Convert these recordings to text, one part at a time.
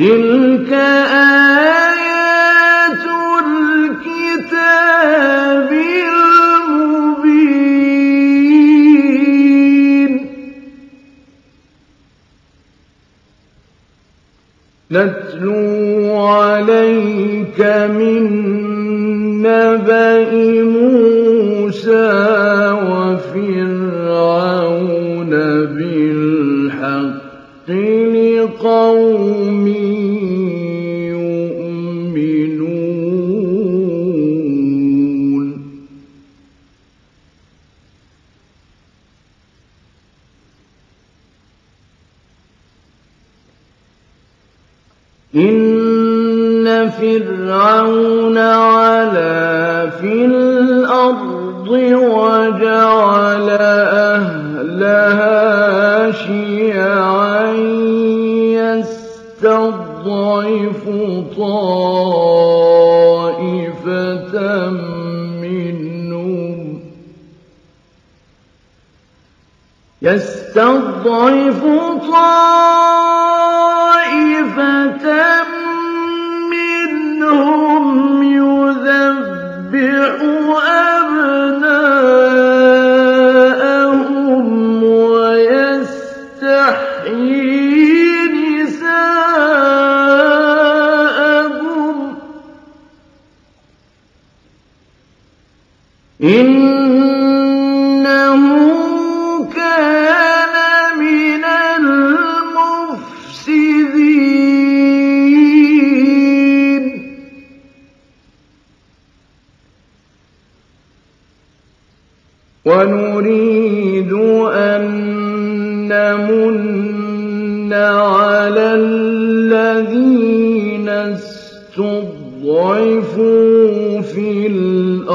تِلْكَ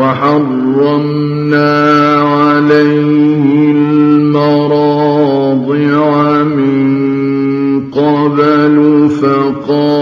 وحرمنا عليه المراضع من قبل فقال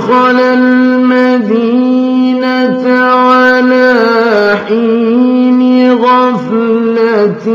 دخل المدينة على حين غفلة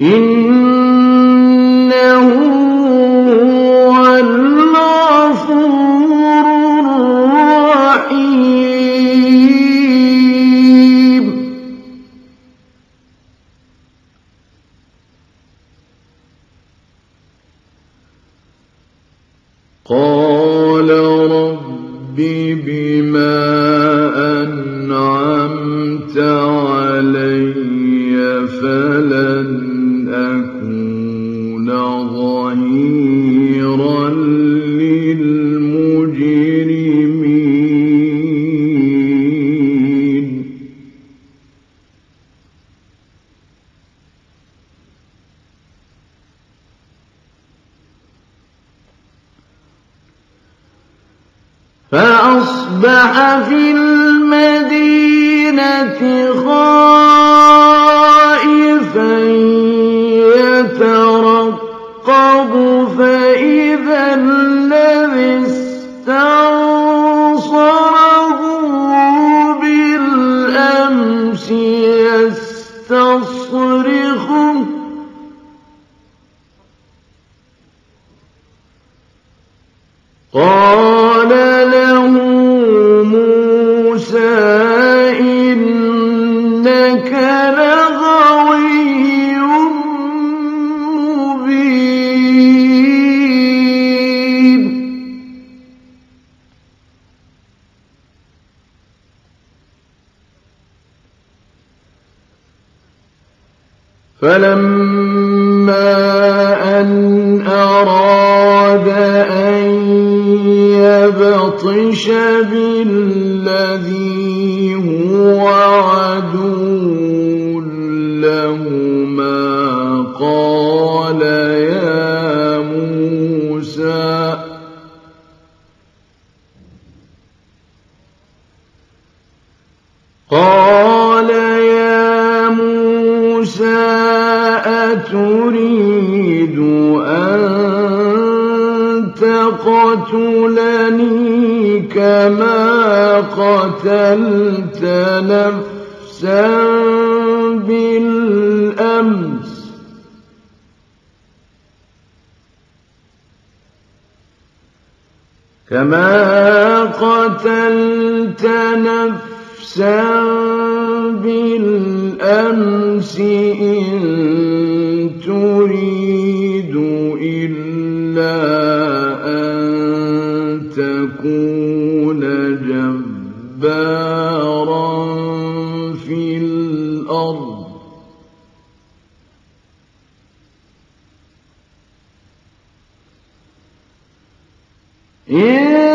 إن قتلت نفسا بالأمس. كما قتلت نفسا بالأمس إن تريد إلا جبارا في الأرض. إن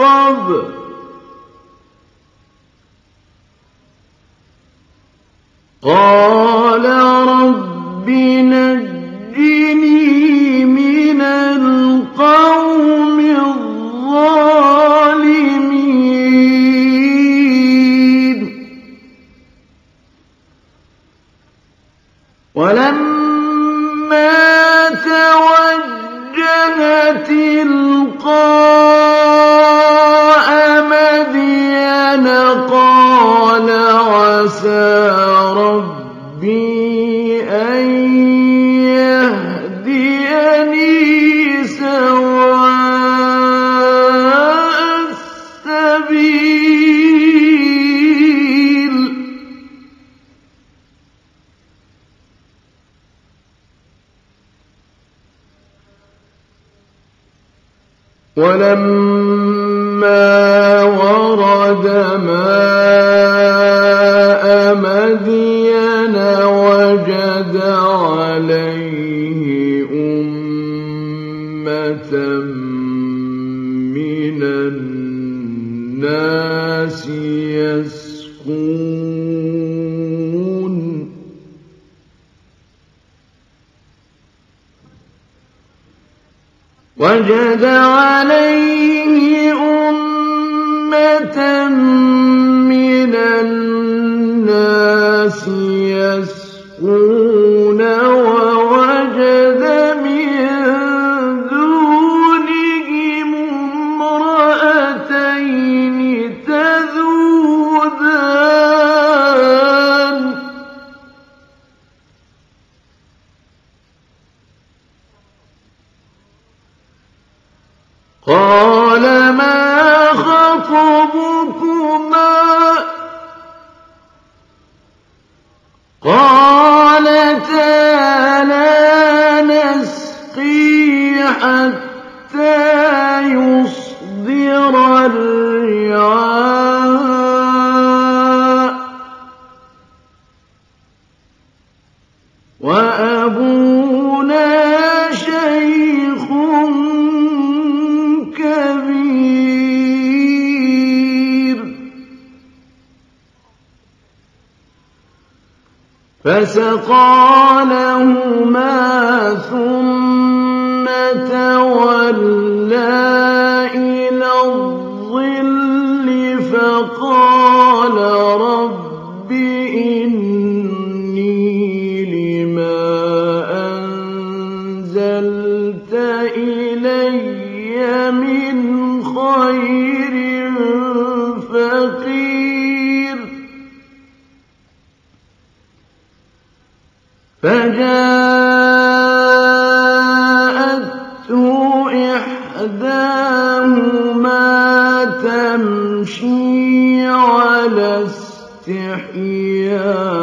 الحطب قال فسقى لهما ثم تولى إلى الظل فقال رب فجاءته إحداهما تمشي على استحياء.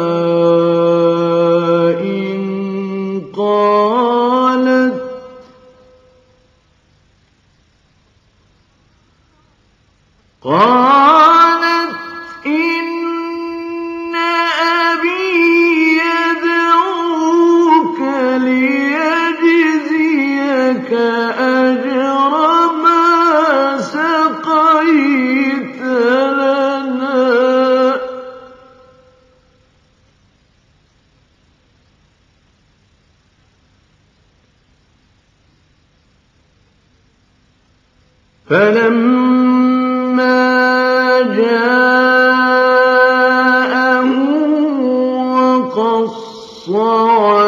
فلما جاءه وقص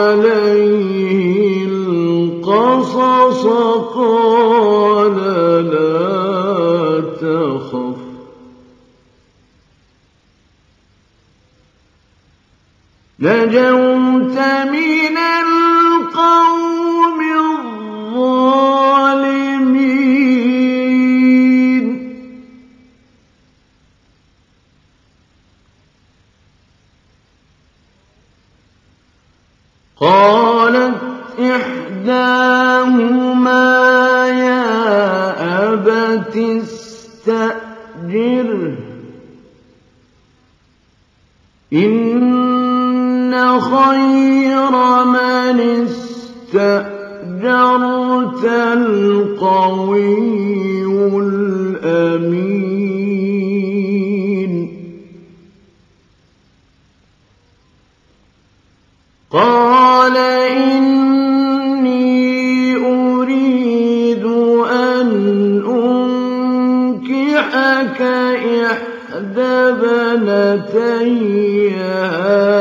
عليه القصص قال لا تخف. نجوا إن خير من استأجرت القوي الأمين قال إني أريد أن أنكحك بنتي هذا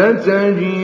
سَتَجِدُونَ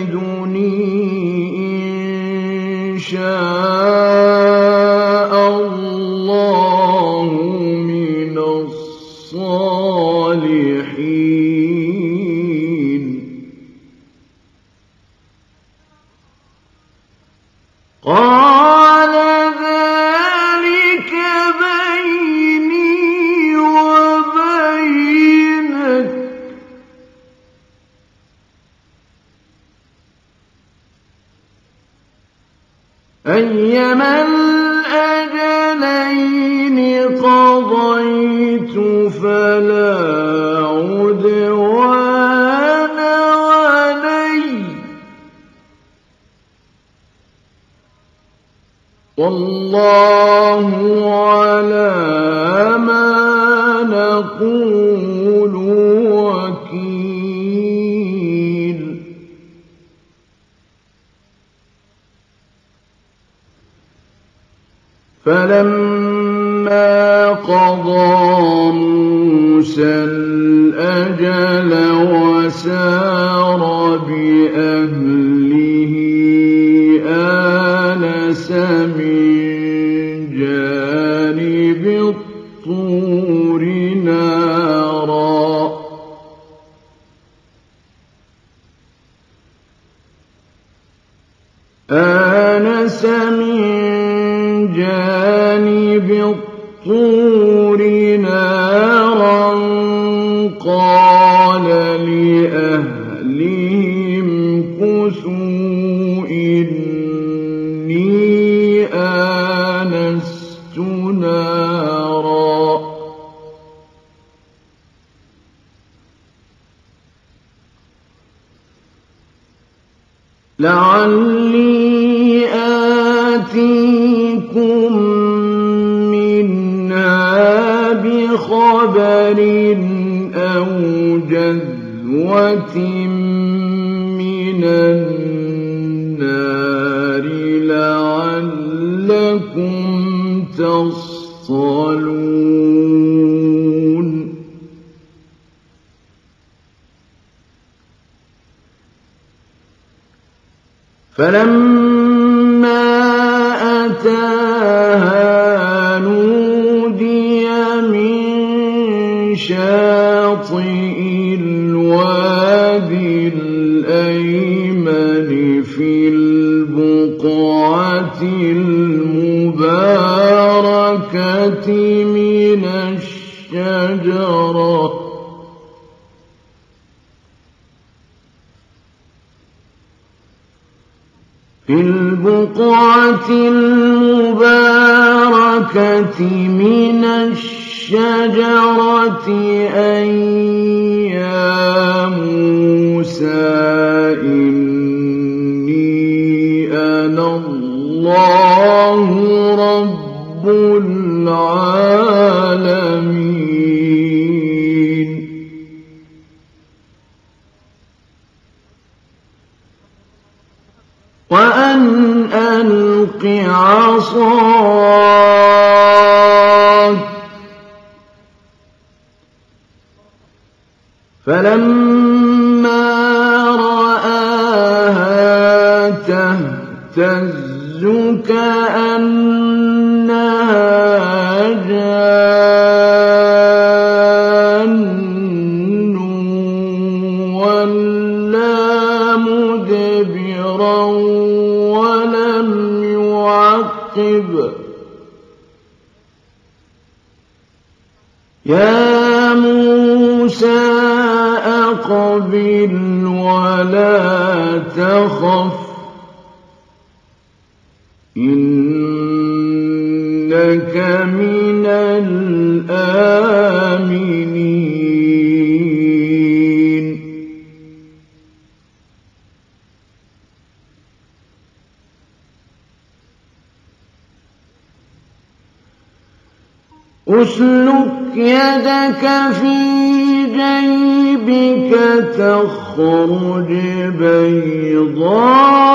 فلما قضى موسى الأجل وسار بأهله آنس من جانب فلما عصاك. فلما تقبل ولا تخف إنك من الآمنين أسلك يدك في تخرج بيضاء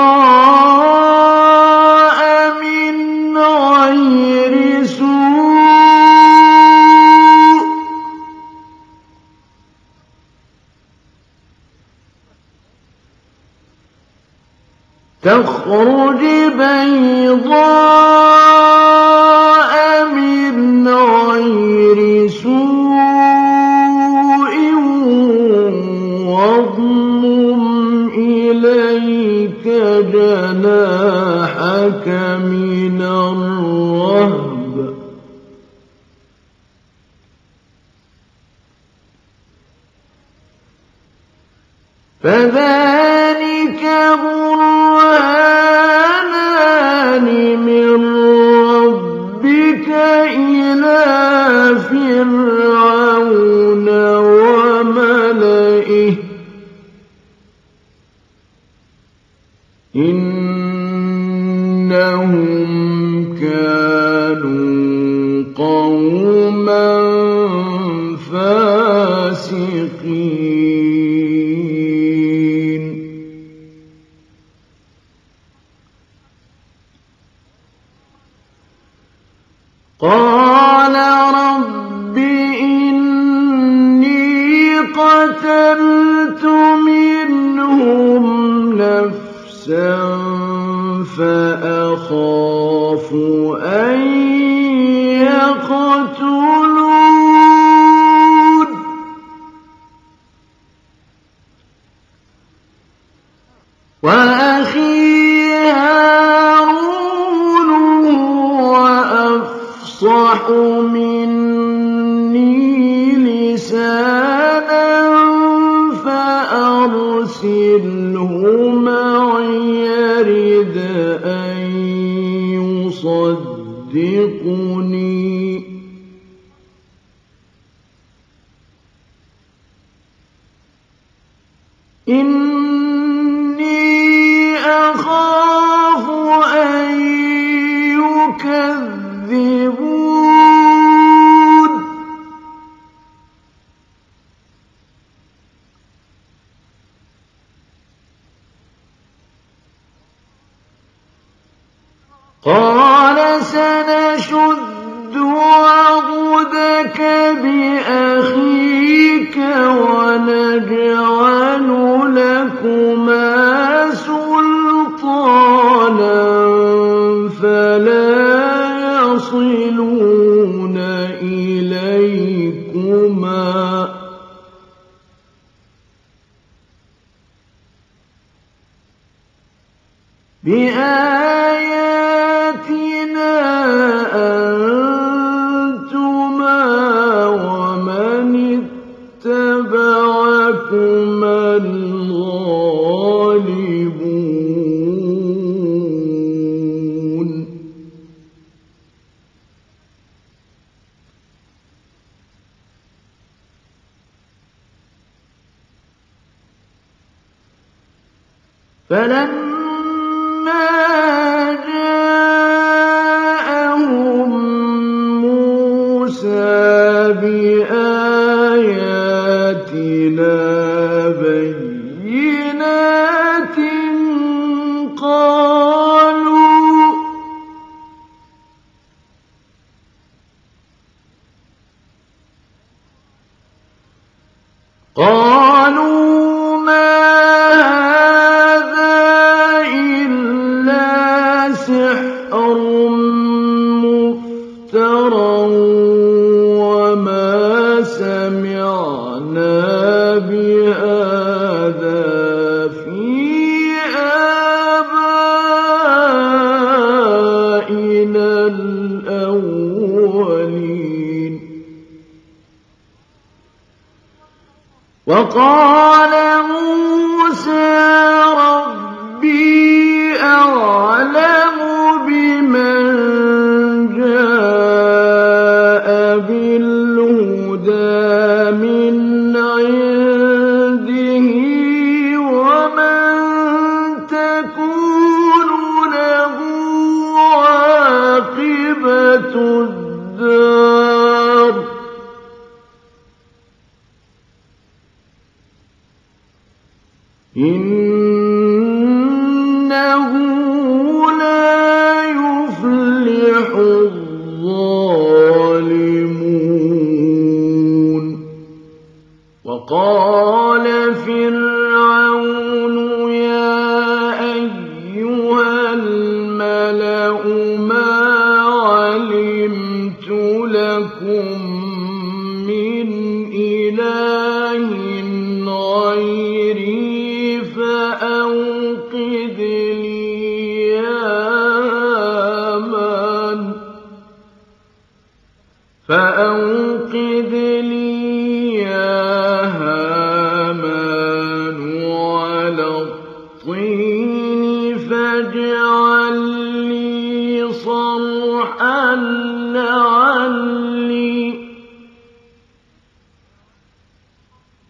فلما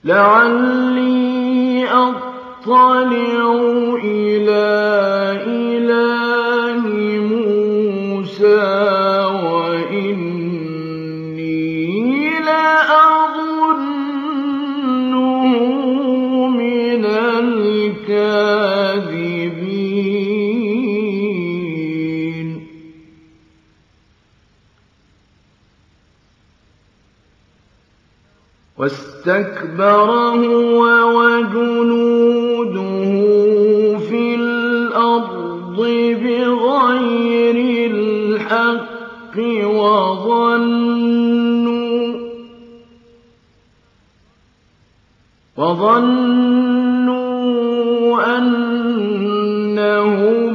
لعلي أطلع إلى إله موسى وإني لأظنه من الكاذبين واست فاستكبر هو وجنوده في الأرض بغير الحق وظنوا وظنوا أنهم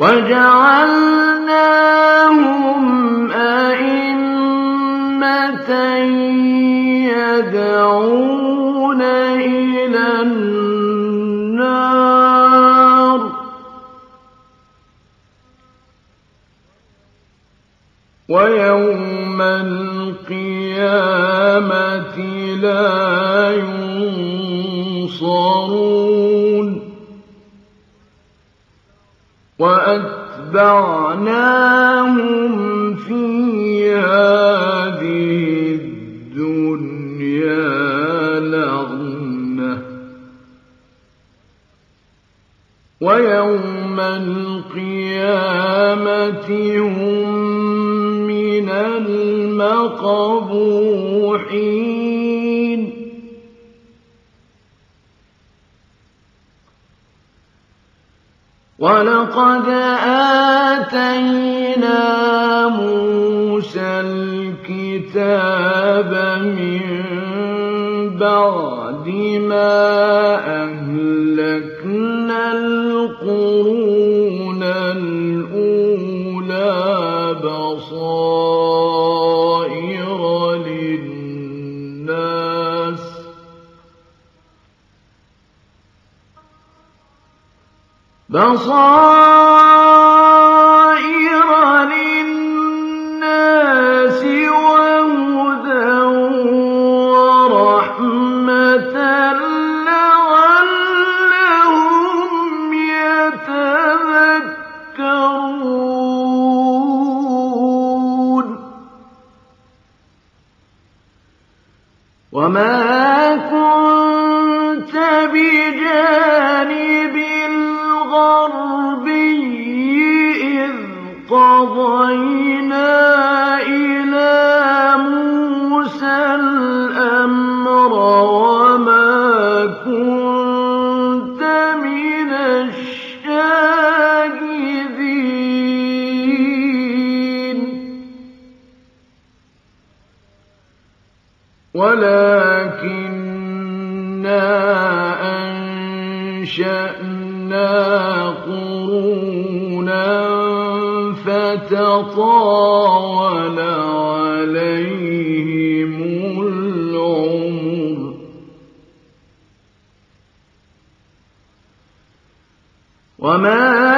وجعلناهم أئمة يدعون إلى النار. ويوم القيامة لا ينصرون. وأتبعناهم في هذه الدنيا لغنة. ويوم القيامة هم من المقبوحين. وَلَقَدْ آتَيْنَا مُوسَى الْكِتَابَ مِن بَعْدِ مَا أَهْلَكْنَا الْقُرُونَ بَصَائِرَ لِلنَّاسِ وَهُدًى وَرَحْمَةً لَّعَلَّهُمْ يَتَذَكَّرُونَ. وَمَا كُنتَ بِجَانِبِ قَضَيْنَا فَتَطَاوَلَ عَلَيْهِمُ الْعُمُرُ ۚ. وَمَا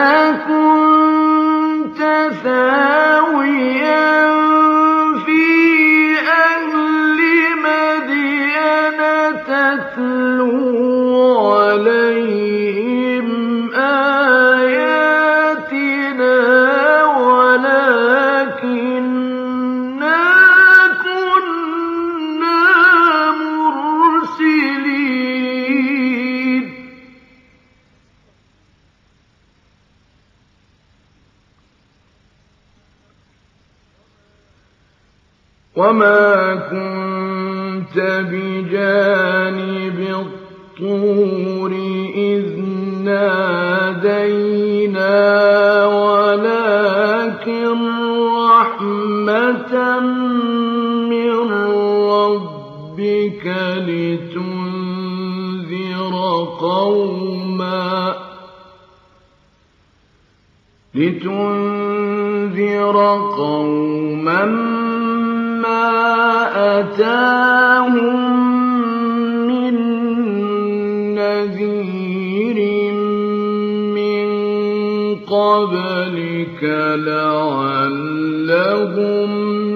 وَمَا كُنتَ بِجَانِبِ الطُّورِ إِذْ نَادَيْنَا وَلَٰكِن رَّحْمَةً مِّن رَّبِّكَ لِتُنذِرَ قَوْمًا مَّا أَتَاهُم مِّن نَّذِيرٍ مِّن قَبْلِكَ لَعَلَّهُمْ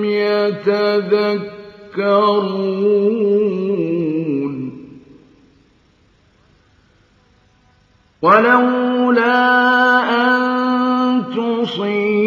يَتَذَكَّرُونَ. وَلَوْلَا أَن تُصِيبَهُم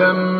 أولم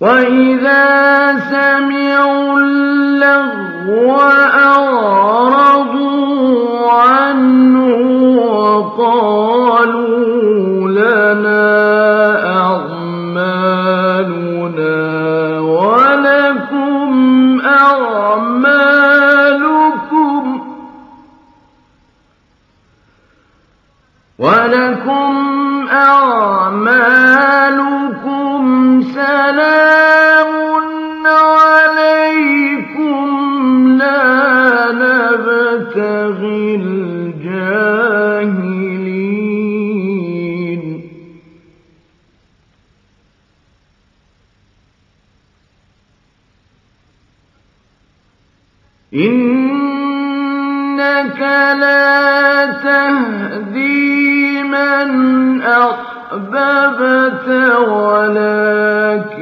وإذا سمعوا اللغو أعرضوا عنه وقالوا الجاهلين. إنك لا تهدي من أحببت ولكن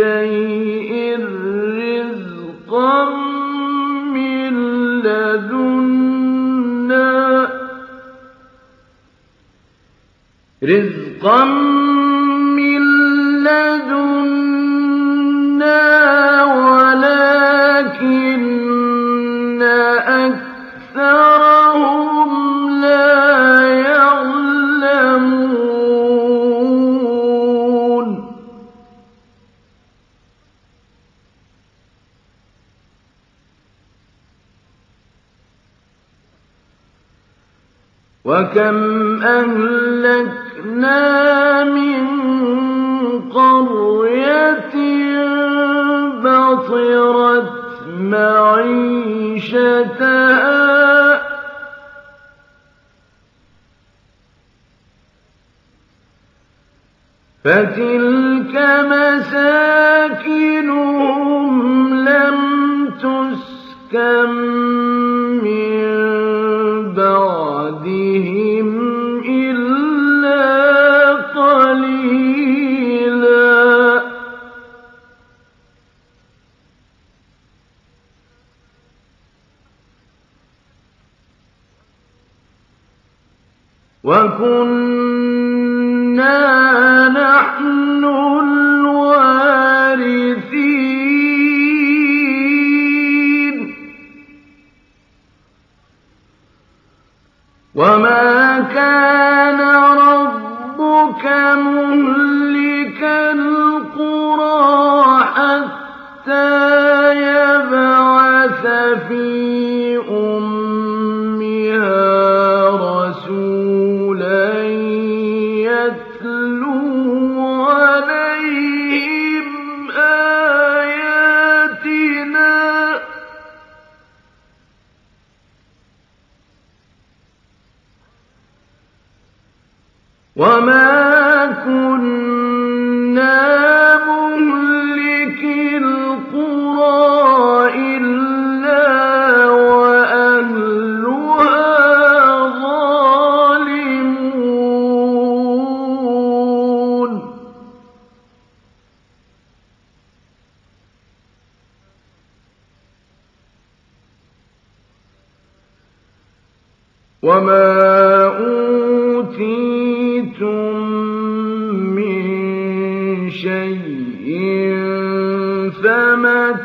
شيء رزقا من لدنا. رزقا وكم أهلكنا من قرية بطرت معيشتها فتلك مساكنهم لم تسكن من وكنا نحن الوارثين. وما كان ربك مهلك القرى حتى يبعث في وما كنا القرى إلا وأهلها ظالمون. وما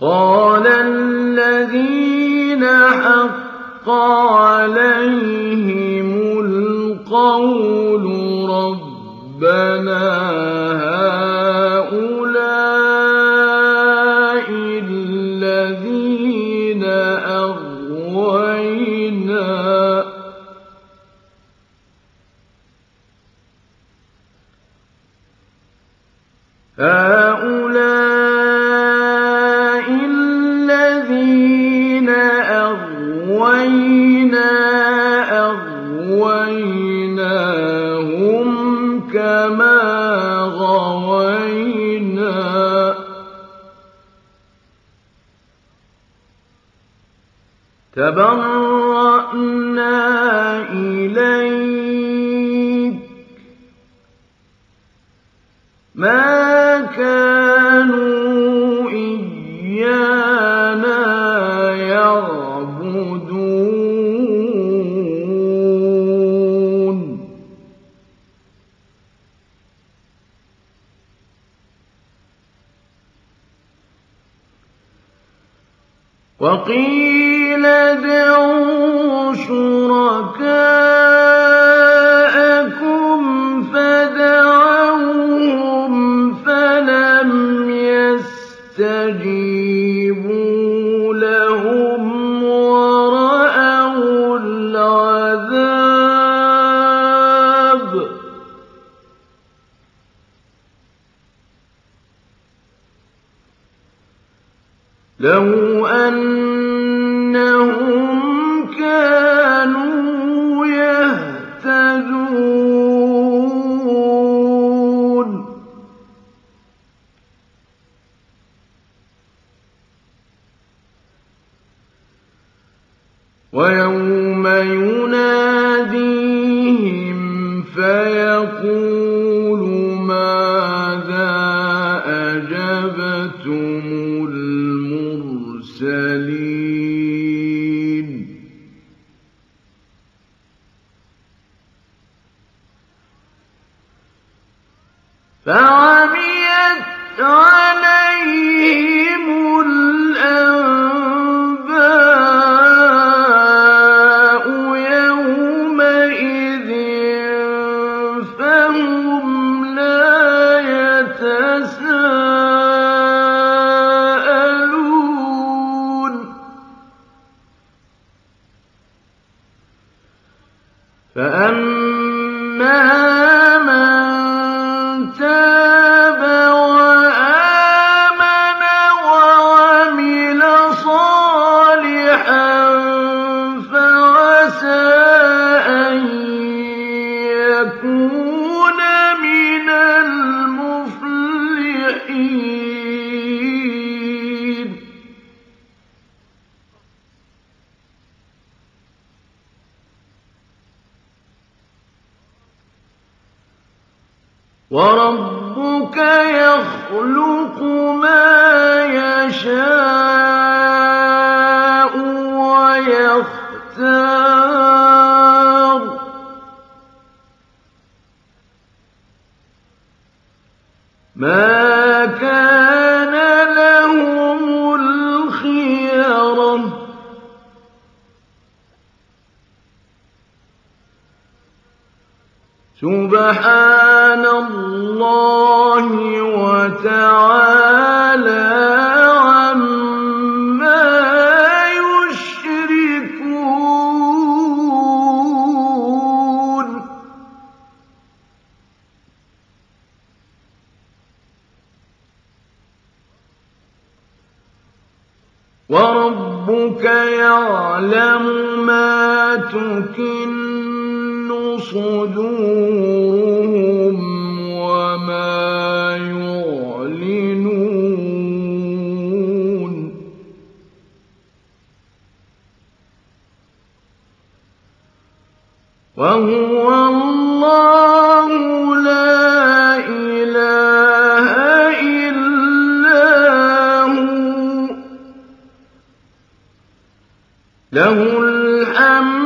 قال الذين حق عليهم القول ربنا هؤلاء فعميت عليهم لَهُ الْحَمْدُ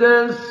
تَسْكُنُونَ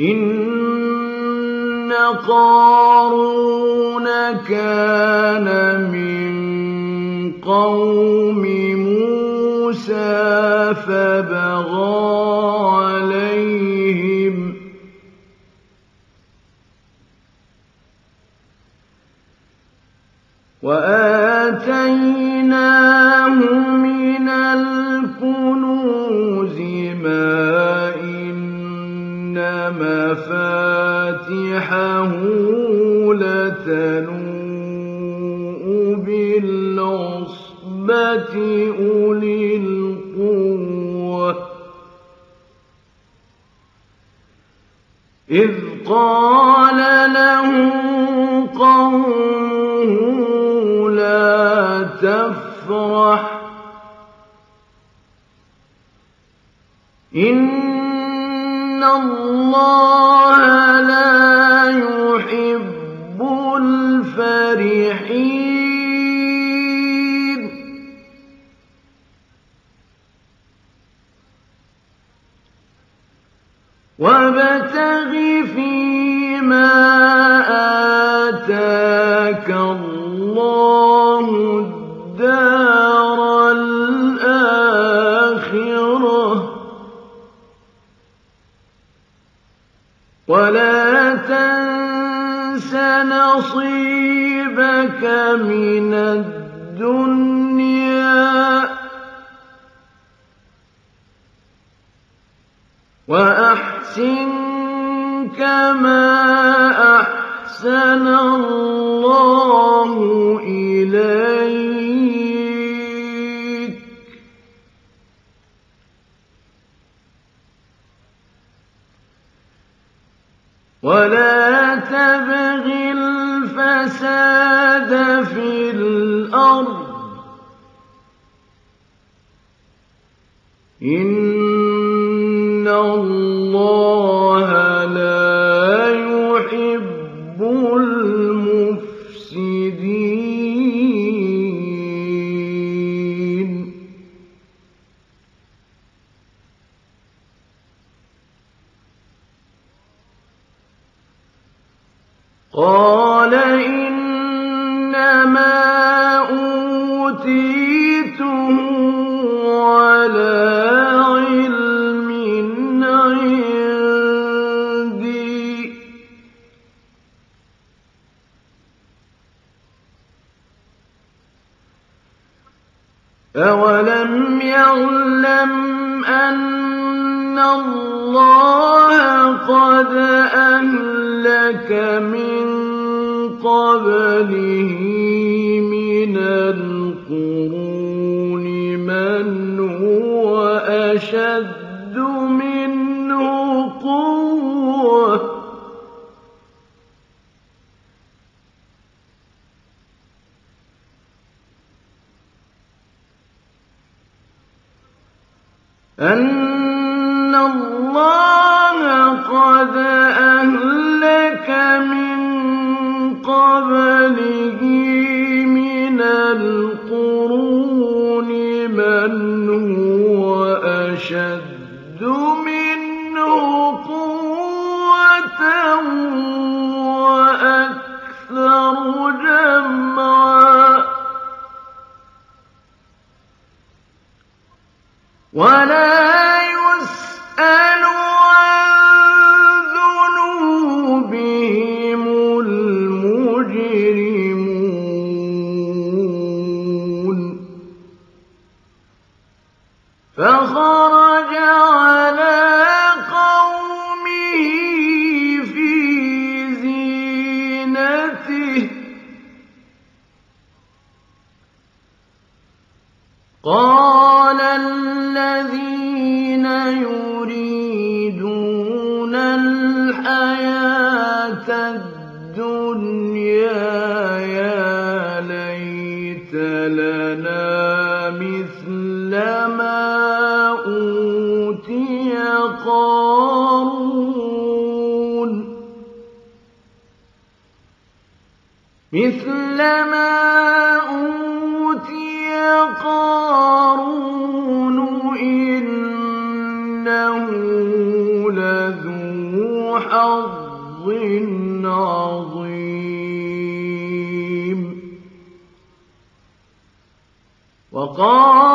إِنَّ قَارُونَ كَانَ مِن قَوْمِ مُوسَىٰ فَبَغَىٰ قَالَ لَهُ قَوْمُهُ لَا تَفْرَحْ ۖ. إِنَّ اللَّهَ لَا يُحِبُّ الْفَرِحِينَ. وَابْتَغِ فِيمَا آتَاكَ اللَّهُ الدَّارَ الْآخِرَةَ ۖ وَلَا تَنسَ نَصِيبَكَ مِنَ الدُّنْيَا ۖ كَمَا أَحْسَنَ اللَّهُ إِلَيْكَ ۖ. وَلَا تَبْغِ الْفَسَادَ فِي الْأَرْضِ ۖ. إِنَّ اللَّهَ قَالَ مثل ما أوتي قارون إنه لذو حظ عظيم. وقال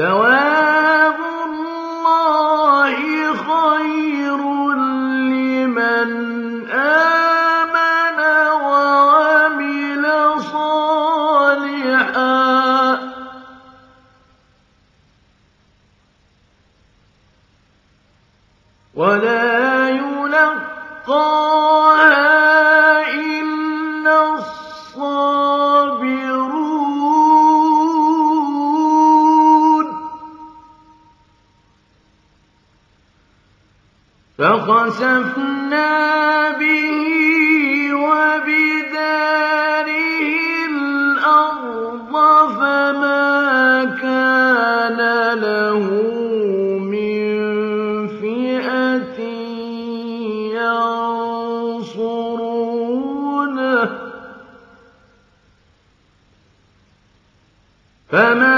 سواء فخسفنا به وبداره الأرض فما كان له من فئة ينصرونه فما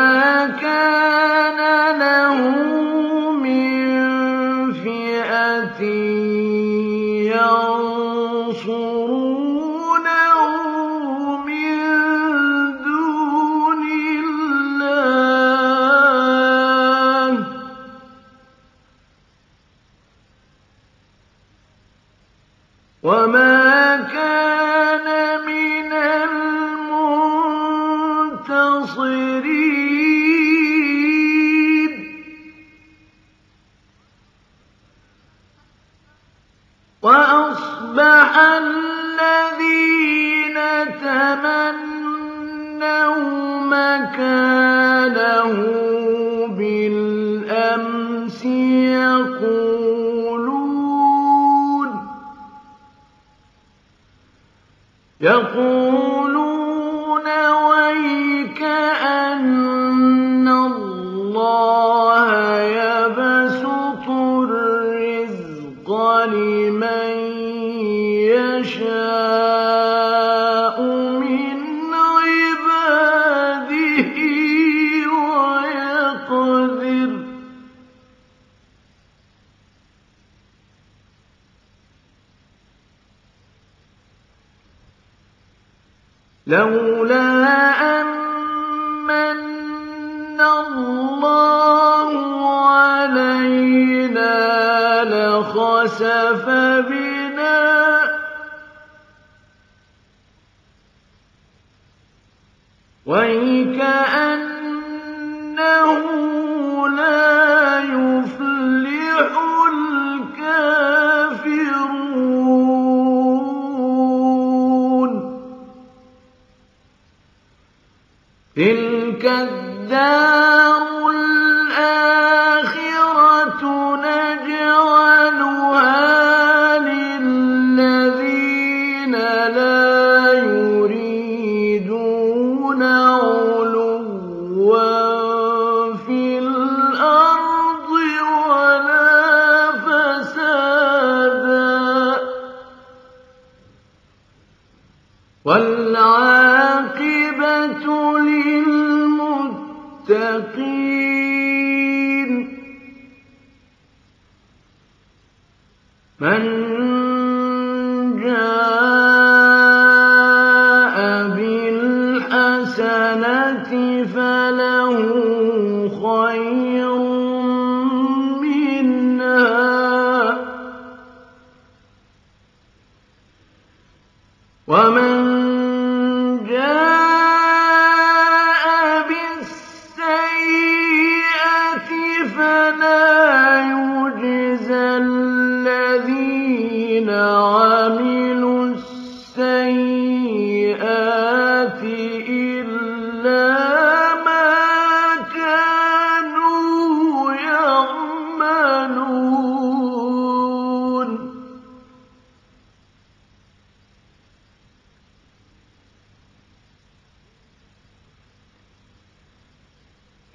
员工。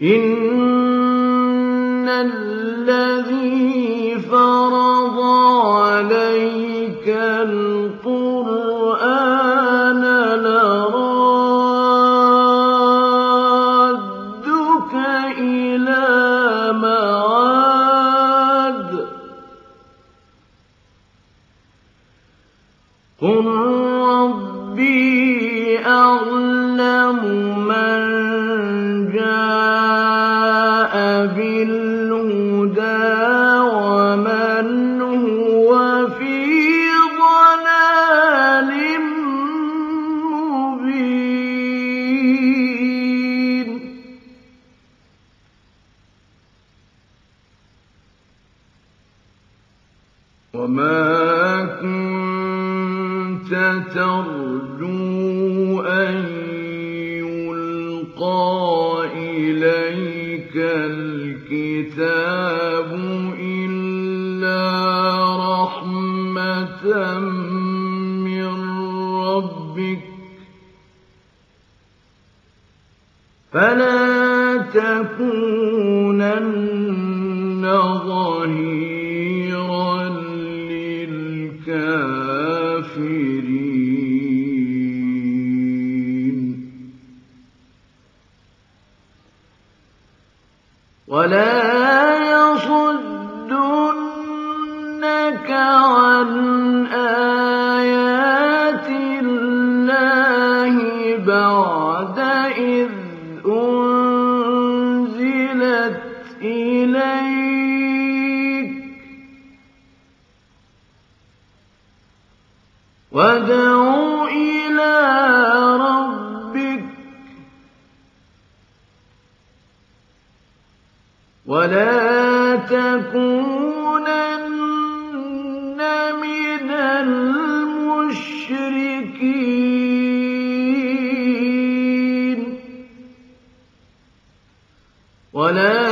إن ولا